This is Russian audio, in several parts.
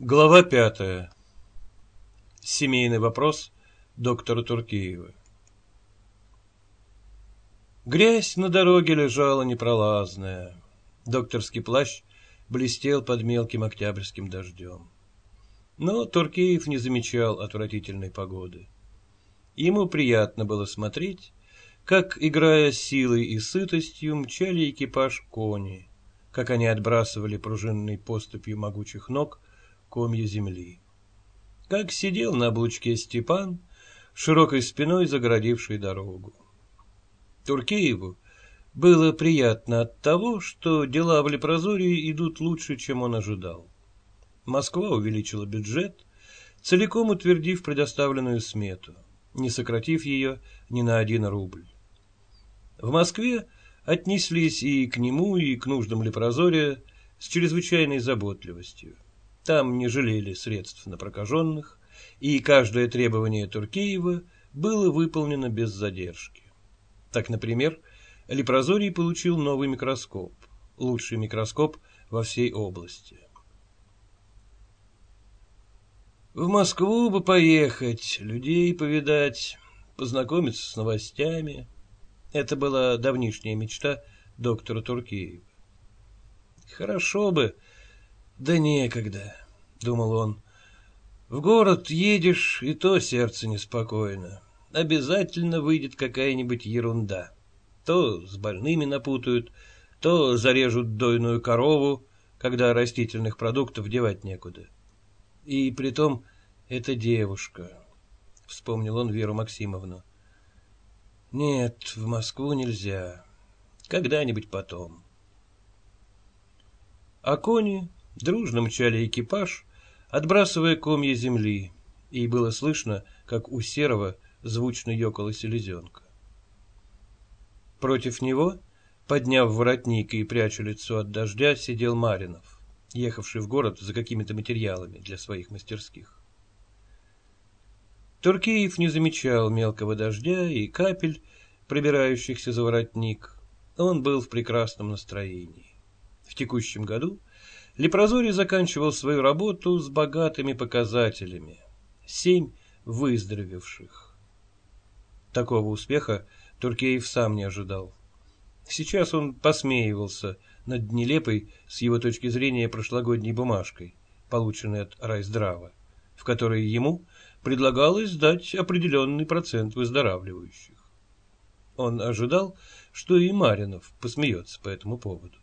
Глава пятая. Семейный вопрос доктора Туркиева. Грязь на дороге лежала непролазная. Докторский плащ блестел под мелким октябрьским дождем. Но Туркеев не замечал отвратительной погоды. Ему приятно было смотреть, как, играя силой и сытостью, мчали экипаж кони, как они отбрасывали пружинной поступью могучих ног комья земли. Как сидел на облучке Степан, широкой спиной загородивший дорогу. Туркееву было приятно от того, что дела в Лепрозории идут лучше, чем он ожидал. Москва увеличила бюджет, целиком утвердив предоставленную смету, не сократив ее ни на один рубль. В Москве отнеслись и к нему, и к нуждам Лепрозория с чрезвычайной заботливостью. Там не жалели средств на прокаженных, и каждое требование Туркеева было выполнено без задержки. Так, например, Лепрозорий получил новый микроскоп, лучший микроскоп во всей области. В Москву бы поехать, людей повидать, познакомиться с новостями. Это была давнишняя мечта доктора Туркеева. Хорошо бы, да некогда, думал он. В город едешь, и то сердце неспокойно. Обязательно выйдет какая-нибудь ерунда. То с больными напутают, то зарежут дойную корову, когда растительных продуктов девать некуда. И притом это девушка, вспомнил он Веру Максимовну. Нет, в Москву нельзя. Когда-нибудь потом. А кони Дружно мчали экипаж, отбрасывая комья земли, и было слышно, как у Серого звучно ёкала селезенка. Против него, подняв воротник и пряча лицо от дождя, сидел Маринов, ехавший в город за какими-то материалами для своих мастерских. Туркеев не замечал мелкого дождя и капель, пробирающихся за воротник. Он был в прекрасном настроении. В текущем году Лепрозорий заканчивал свою работу с богатыми показателями. Семь выздоровевших. Такого успеха Туркеев сам не ожидал. Сейчас он посмеивался над нелепой, с его точки зрения, прошлогодней бумажкой, полученной от райздрава, в которой ему предлагалось дать определенный процент выздоравливающих. Он ожидал, что и Маринов посмеется по этому поводу.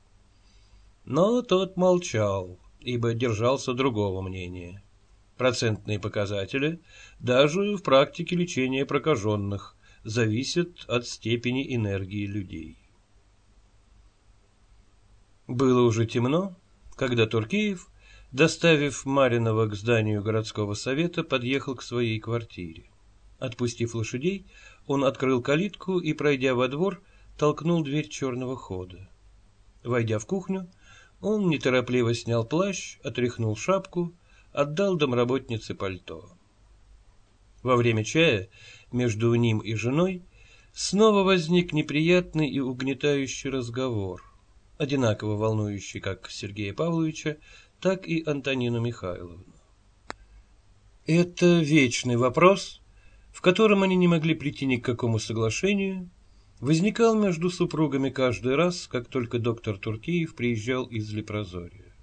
Но тот молчал, ибо держался другого мнения. Процентные показатели, даже в практике лечения прокаженных, зависят от степени энергии людей. Было уже темно, когда Туркеев, доставив Маринова к зданию городского совета, подъехал к своей квартире. Отпустив лошадей, он открыл калитку и, пройдя во двор, толкнул дверь черного хода. Войдя в кухню, он неторопливо снял плащ, отряхнул шапку, отдал домработнице пальто. Во время чая между ним и женой снова возник неприятный и угнетающий разговор, одинаково волнующий как Сергея Павловича, так и Антонину Михайловну. Это вечный вопрос, в котором они не могли прийти ни к какому соглашению, возникал между супругами каждый раз, как только доктор Туркеев приезжал из Лепрозория.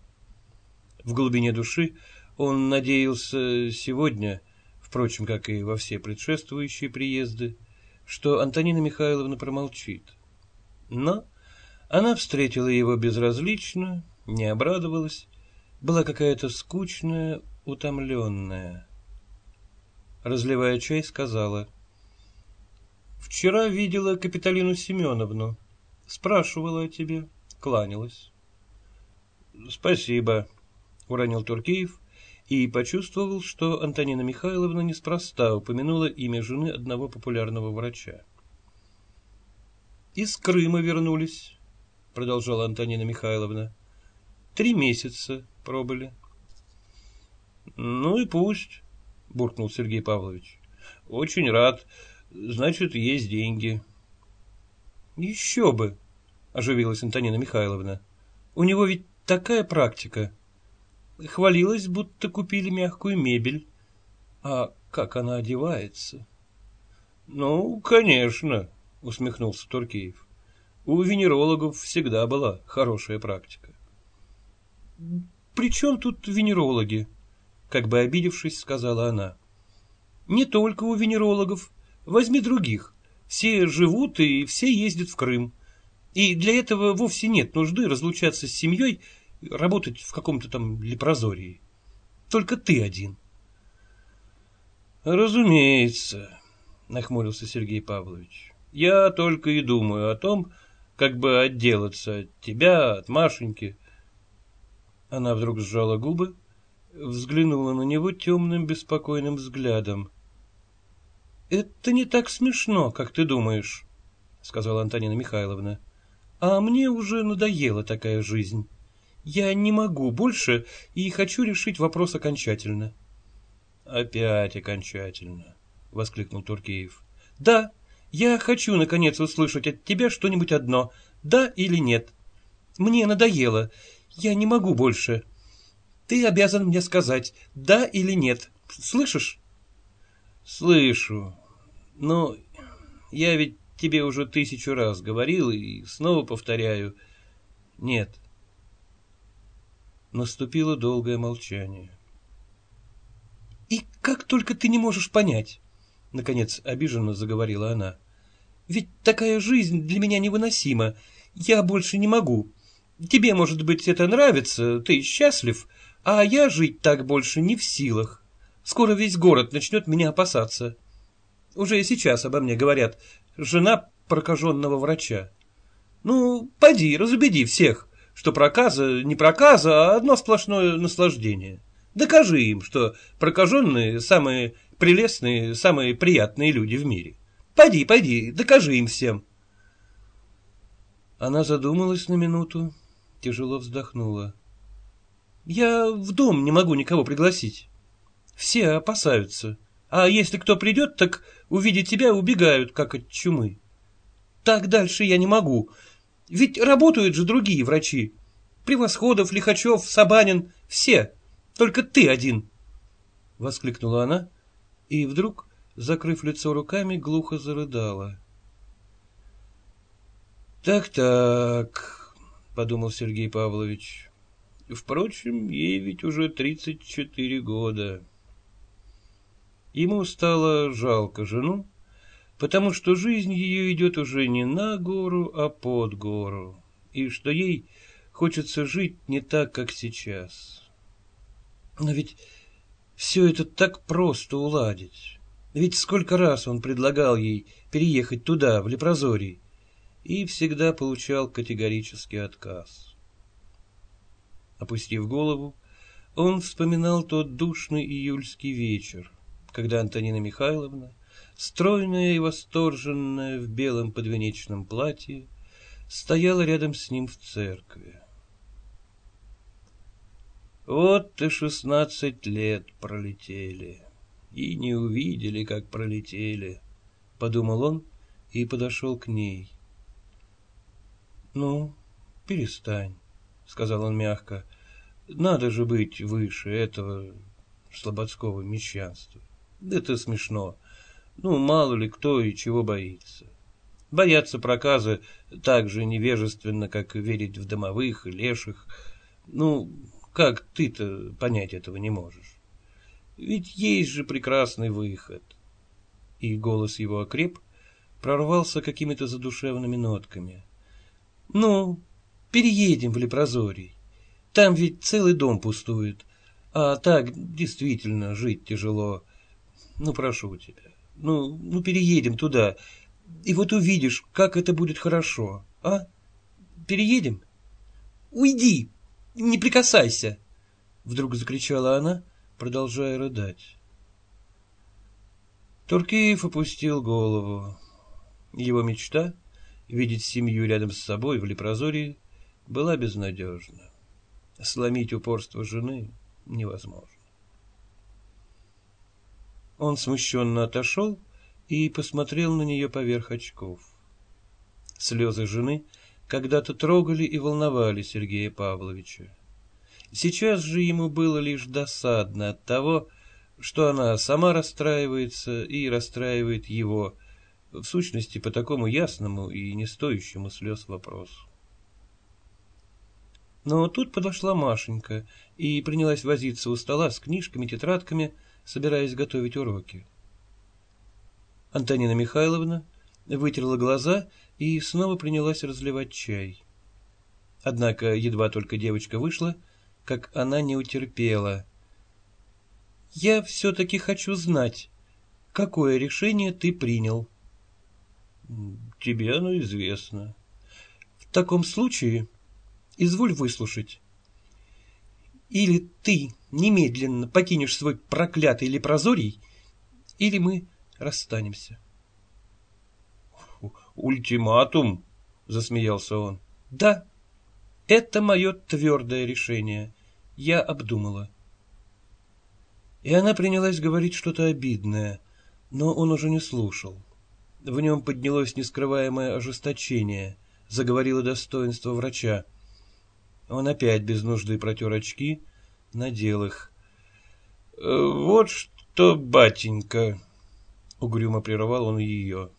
В глубине души он надеялся сегодня, впрочем, как и во все предшествующие приезды, что Антонина Михайловна промолчит. Но она встретила его безразлично, не обрадовалась, была какая-то скучная, утомленная. Разливая чай, сказала — Вчера видела Капиталину Семеновну. Спрашивала о тебе. Кланялась. Спасибо, уронил Туркеев и почувствовал, что Антонина Михайловна неспроста упомянула имя жены одного популярного врача. Из Крыма вернулись, продолжала Антонина Михайловна. Три месяца пробыли. Ну и пусть, буркнул Сергей Павлович. Очень рад. Значит, есть деньги. Еще бы, оживилась Антонина Михайловна. У него ведь такая практика. Хвалилась, будто купили мягкую мебель. А как она одевается? Ну, конечно, усмехнулся Туркеев. У венерологов всегда была хорошая практика. При чем тут венерологи? Как бы обидевшись, сказала она. Не только у венерологов. Возьми других. Все живут и все ездят в Крым. И для этого вовсе нет нужды разлучаться с семьей, работать в каком-то там лепрозории. Только ты один. Разумеется, нахмурился Сергей Павлович. Я только и думаю о том, как бы отделаться от тебя, от Машеньки. Она вдруг сжала губы, взглянула на него темным беспокойным взглядом. — Это не так смешно, как ты думаешь, — сказала Антонина Михайловна. — А мне уже надоела такая жизнь. Я не могу больше и хочу решить вопрос окончательно. — Опять окончательно, — воскликнул Туркеев. — Да, я хочу, наконец, услышать от тебя что-нибудь одно, да или нет. Мне надоело, я не могу больше. Ты обязан мне сказать, да или нет. Слышишь? Слышу. Но я ведь тебе уже тысячу раз говорил и снова повторяю. Нет. Наступило долгое молчание. И как только ты не можешь понять, — наконец обиженно заговорила она, — ведь такая жизнь для меня невыносима. Я больше не могу. Тебе, может быть, это нравится, ты счастлив, а я жить так больше не в силах. Скоро весь город начнет меня опасаться. Уже и сейчас обо мне говорят, жена прокаженного врача. Ну, поди, разубеди всех, что проказа не проказа, а одно сплошное наслаждение. Докажи им, что прокаженные самые прелестные, самые приятные люди в мире. Пойди, пойди, докажи им всем. Она задумалась на минуту, тяжело вздохнула. Я в дом не могу никого пригласить. Все опасаются. А если кто придет, так, увидя тебя, убегают, как от чумы. Так дальше я не могу. Ведь работают же другие врачи. Превосходов, Лихачев, Сабанин, все. Только ты один. Воскликнула она и вдруг, закрыв лицо руками, глухо зарыдала. «Так-так», — подумал Сергей Павлович, — «впрочем, ей ведь уже тридцать четыре года». Ему стало жалко жену, потому что жизнь ее идет уже не на гору, а под гору, и что ей хочется жить не так, как сейчас. Но ведь все это так просто уладить. Ведь сколько раз он предлагал ей переехать туда, в Лепрозорий, и всегда получал категорический отказ. Опустив голову, он вспоминал тот душный июльский вечер, когда Антонина Михайловна, стройная и восторженная в белом подвенечном платье, стояла рядом с ним в церкви. Вот и шестнадцать лет пролетели, и не увидели, как пролетели, — подумал он и подошел к ней. — Ну, перестань, — сказал он мягко, — надо же быть выше этого слободского мещанства. Это смешно. Ну, мало ли кто и чего боится. Бояться проказа так же невежественно, как верить в домовых и леших. Ну, как ты-то понять этого не можешь? Ведь есть же прекрасный выход. И голос его окреп, прорвался какими-то задушевными нотками. Ну, переедем в Лепрозорий. Там ведь целый дом пустует. А так действительно жить тяжело. Ну, прошу тебя. Ну, ну переедем туда. И вот увидишь, как это будет хорошо. А? Переедем? Уйди! Не прикасайся!» Вдруг закричала она, продолжая рыдать. Туркеев опустил голову. Его мечта — видеть семью рядом с собой в Лепрозории — была безнадежна. Сломить упорство жены невозможно. Он смущенно отошел и посмотрел на нее поверх очков. Слезы жены — когда-то трогали и волновали Сергея Павловича. Сейчас же ему было лишь досадно от того, что она сама расстраивается и расстраивает его, в сущности, по такому ясному и не стоящему слез вопросу. Но тут подошла Машенька и принялась возиться у стола с книжками, тетрадками, собираясь готовить уроки. Антонина Михайловна вытерла глаза и снова принялась разливать чай. Однако едва только девочка вышла, как она не утерпела. «Я все-таки хочу знать, какое решение ты принял?» «Тебе оно известно». «В таком случае изволь выслушать. Или ты немедленно покинешь свой проклятый лепрозорий, или мы расстанемся». «Ультиматум?» — засмеялся он. «Да, это мое твердое решение. Я обдумала. И она принялась говорить что-то обидное, но он уже не слушал. В нем поднялось нескрываемое ожесточение, заговорило достоинство врача. Он опять без нужды протер очки, надел их. «Э, «Вот что, батенька!» — угрюмо прервал он ее.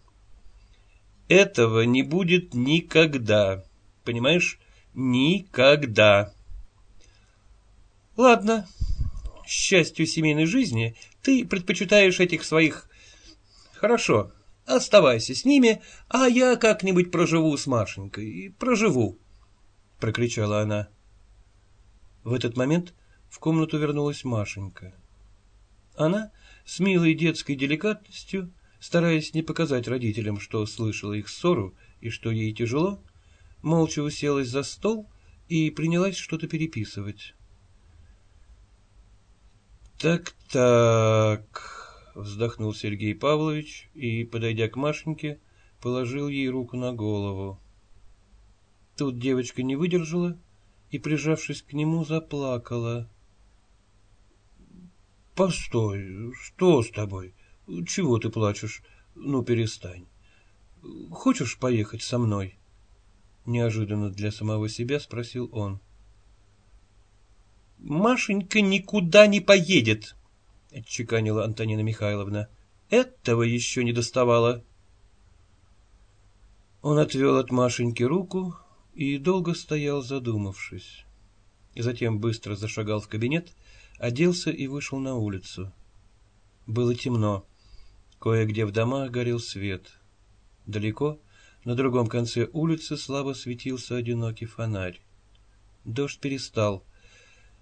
«Этого не будет никогда, понимаешь? Никогда!» Ладно, счастью семейной жизни ты предпочитаешь этих своих... Хорошо, оставайся с ними, а я как-нибудь проживу с Машенькой. Проживу, — прокричала она. В этот момент в комнату вернулась Машенька. Она с милой детской деликатностью, стараясь не показать родителям, что слышала их ссору и что ей тяжело, молча уселась за стол и принялась что-то переписывать. «Так-так», — вздохнул Сергей Павлович и, подойдя к Машеньке, положил ей руку на голову. Тут девочка не выдержала и, прижавшись к нему, заплакала. «Постой, что с тобой? Чего ты плачешь? Ну, перестань. Хочешь поехать со мной?» Неожиданно для самого себя спросил он. Машенька никуда не поедет, — отчеканила Антонина Михайловна. Этого еще не доставало. Он отвел от Машеньки руку и долго стоял, задумавшись. Затем быстро зашагал в кабинет, оделся и вышел на улицу. Было темно. Кое-где в домах горел свет. Далеко, на другом конце улицы, слабо светился одинокий фонарь. Дождь перестал.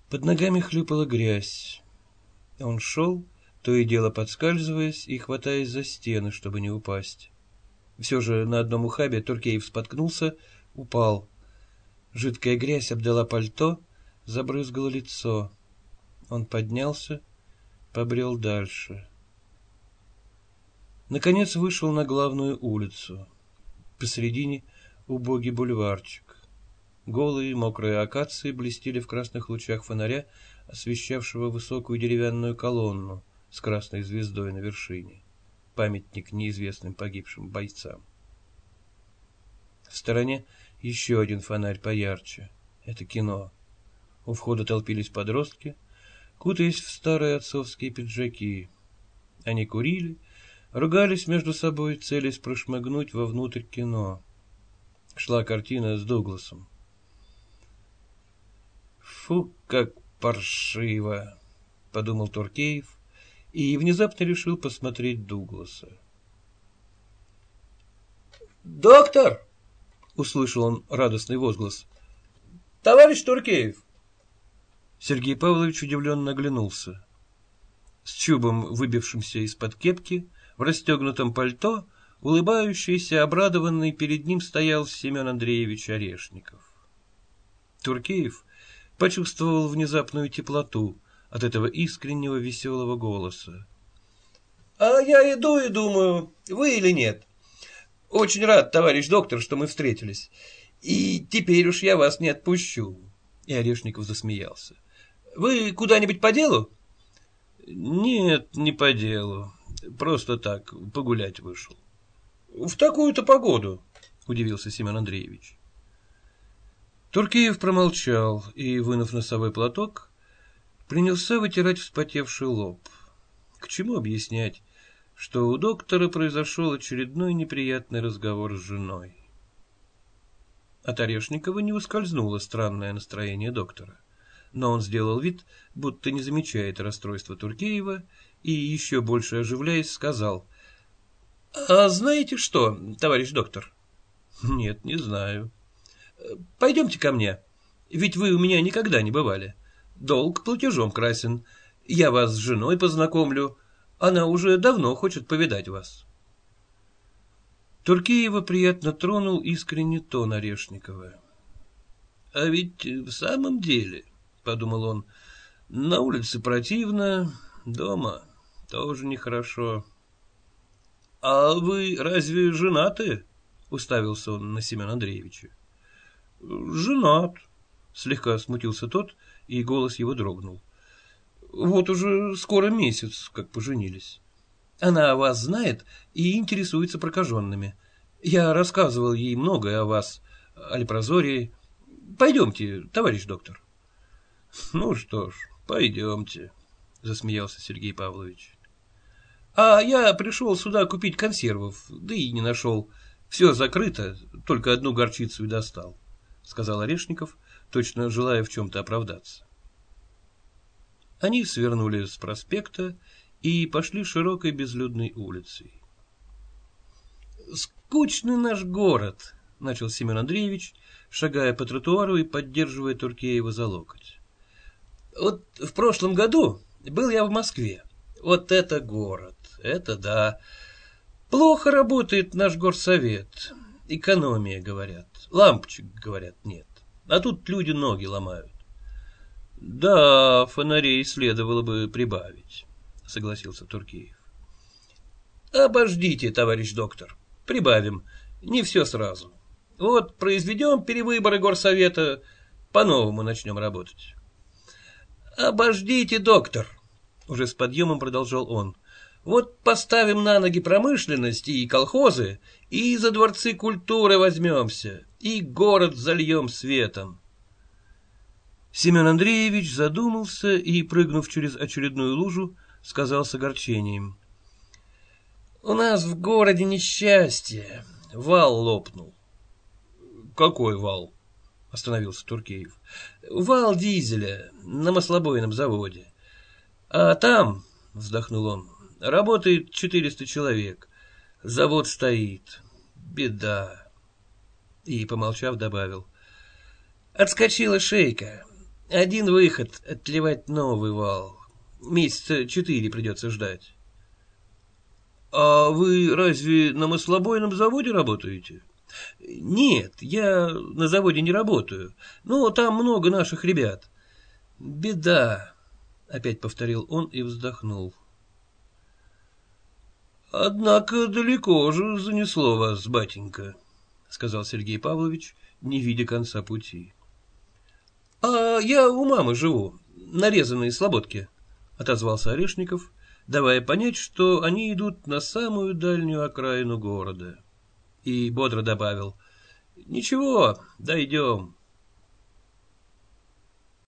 Под ногами хлюпала грязь. Он шел, то и дело подскальзываясь и хватаясь за стены, чтобы не упасть. Все же на одном ухабе Туркеев споткнулся, упал. Жидкая грязь обдала пальто, забрызгала лицо. Он поднялся, побрел дальше. Наконец вышел на главную улицу. Посредине убогий бульварчик. Голые мокрые акации блестели в красных лучах фонаря, освещавшего высокую деревянную колонну с красной звездой на вершине. Памятник неизвестным погибшим бойцам. В стороне еще один фонарь поярче. Это кино. У входа толпились подростки, кутаясь в старые отцовские пиджаки. Они курили, ругались между собой, целясь прошмыгнуть вовнутрь кино. Шла картина с Дугласом. Фу, как паршиво, подумал Туркеев и внезапно решил посмотреть Дугласа. Доктор! Услышал он радостный возглас. Товарищ Туркеев! Сергей Павлович удивленно оглянулся. С чубом, выбившимся из-под кепки, в расстегнутом пальто, улыбающийся, обрадованный, перед ним стоял Семен Андреевич Орешников. Туркеев почувствовал внезапную теплоту от этого искреннего веселого голоса. — А я иду и думаю, вы или нет. Очень рад, товарищ доктор, что мы встретились. И теперь уж я вас не отпущу. И Орешников засмеялся. — Вы куда-нибудь по делу? — Нет, не по делу. Просто так, погулять вышел. — В такую-то погоду, — удивился Семен Андреевич. Туркеев промолчал и, вынув носовой платок, принялся вытирать вспотевший лоб. К чему объяснять, что у доктора произошел очередной неприятный разговор с женой? От Орешникова не ускользнуло странное настроение доктора, но он сделал вид, будто не замечает расстройства Туркеева и, еще больше оживляясь, сказал, «А знаете что, товарищ доктор?» «Нет, не знаю». «Пойдемте ко мне, ведь вы у меня никогда не бывали. Долг платежом красен. Я вас с женой познакомлю. Она уже давно хочет повидать вас». Туркеева приятно тронул искренне тон Орешникова. «А ведь в самом деле, — подумал он, — на улице противно, дома тоже нехорошо». «А вы разве женаты?» — уставился он на Семена Андреевича. «Женат», — слегка смутился тот, и голос его дрогнул. «Вот уже скоро месяц, как поженились». Она вас знает и интересуется прокаженными. Я рассказывал ей многое о вас, о Лепрозории. Пойдемте, товарищ доктор. — Ну что ж, пойдемте, — засмеялся Сергей Павлович. — А я пришел сюда купить консервов, да и не нашел. Все закрыто, только одну горчицу и достал, — сказал Орешников, точно желая в чем-то оправдаться. Они свернули с проспекта и пошли широкой безлюдной улицей. «Скучный наш город», — начал Семен Андреевич, шагая по тротуару и поддерживая Туркеева за локоть. «Вот в прошлом году был я в Москве. Вот это город, это да. Плохо работает наш горсовет. Экономия, говорят. Лампочек, говорят, нет. А тут люди ноги ломают. Да, фонарей следовало бы прибавить согласился Туркеев. Обождите, товарищ доктор. Прибавим. Не все сразу. Вот произведем перевыборы горсовета, по-новому начнем работать. Обождите, доктор. Уже с подъемом продолжал он. Вот поставим на ноги промышленность и колхозы, и за дворцы культуры возьмемся, и город зальем светом. Семен Андреевич задумался и, прыгнув через очередную лужу, сказал с огорчением. «У нас в городе несчастье. Вал лопнул». «Какой вал?» — остановился Туркеев. «Вал дизеля на маслобойном заводе. А там, — вздохнул он, — работает четыреста человек. Завод стоит. Беда». И, помолчав, добавил. «Отскочила шейка. Один выход — отливать новый вал. Месяца четыре придется ждать. — А вы разве на маслобойном заводе работаете? — Нет, я на заводе не работаю, но там много наших ребят. — Беда, — опять повторил он и вздохнул. — Однако далеко же занесло вас, батенька, — сказал Сергей Павлович, не видя конца пути. — А я у мамы живу, нарезанной слободки, — отозвался Орешников, давая понять, что они идут на самую дальнюю окраину города. И бодро добавил, — Ничего, дойдем.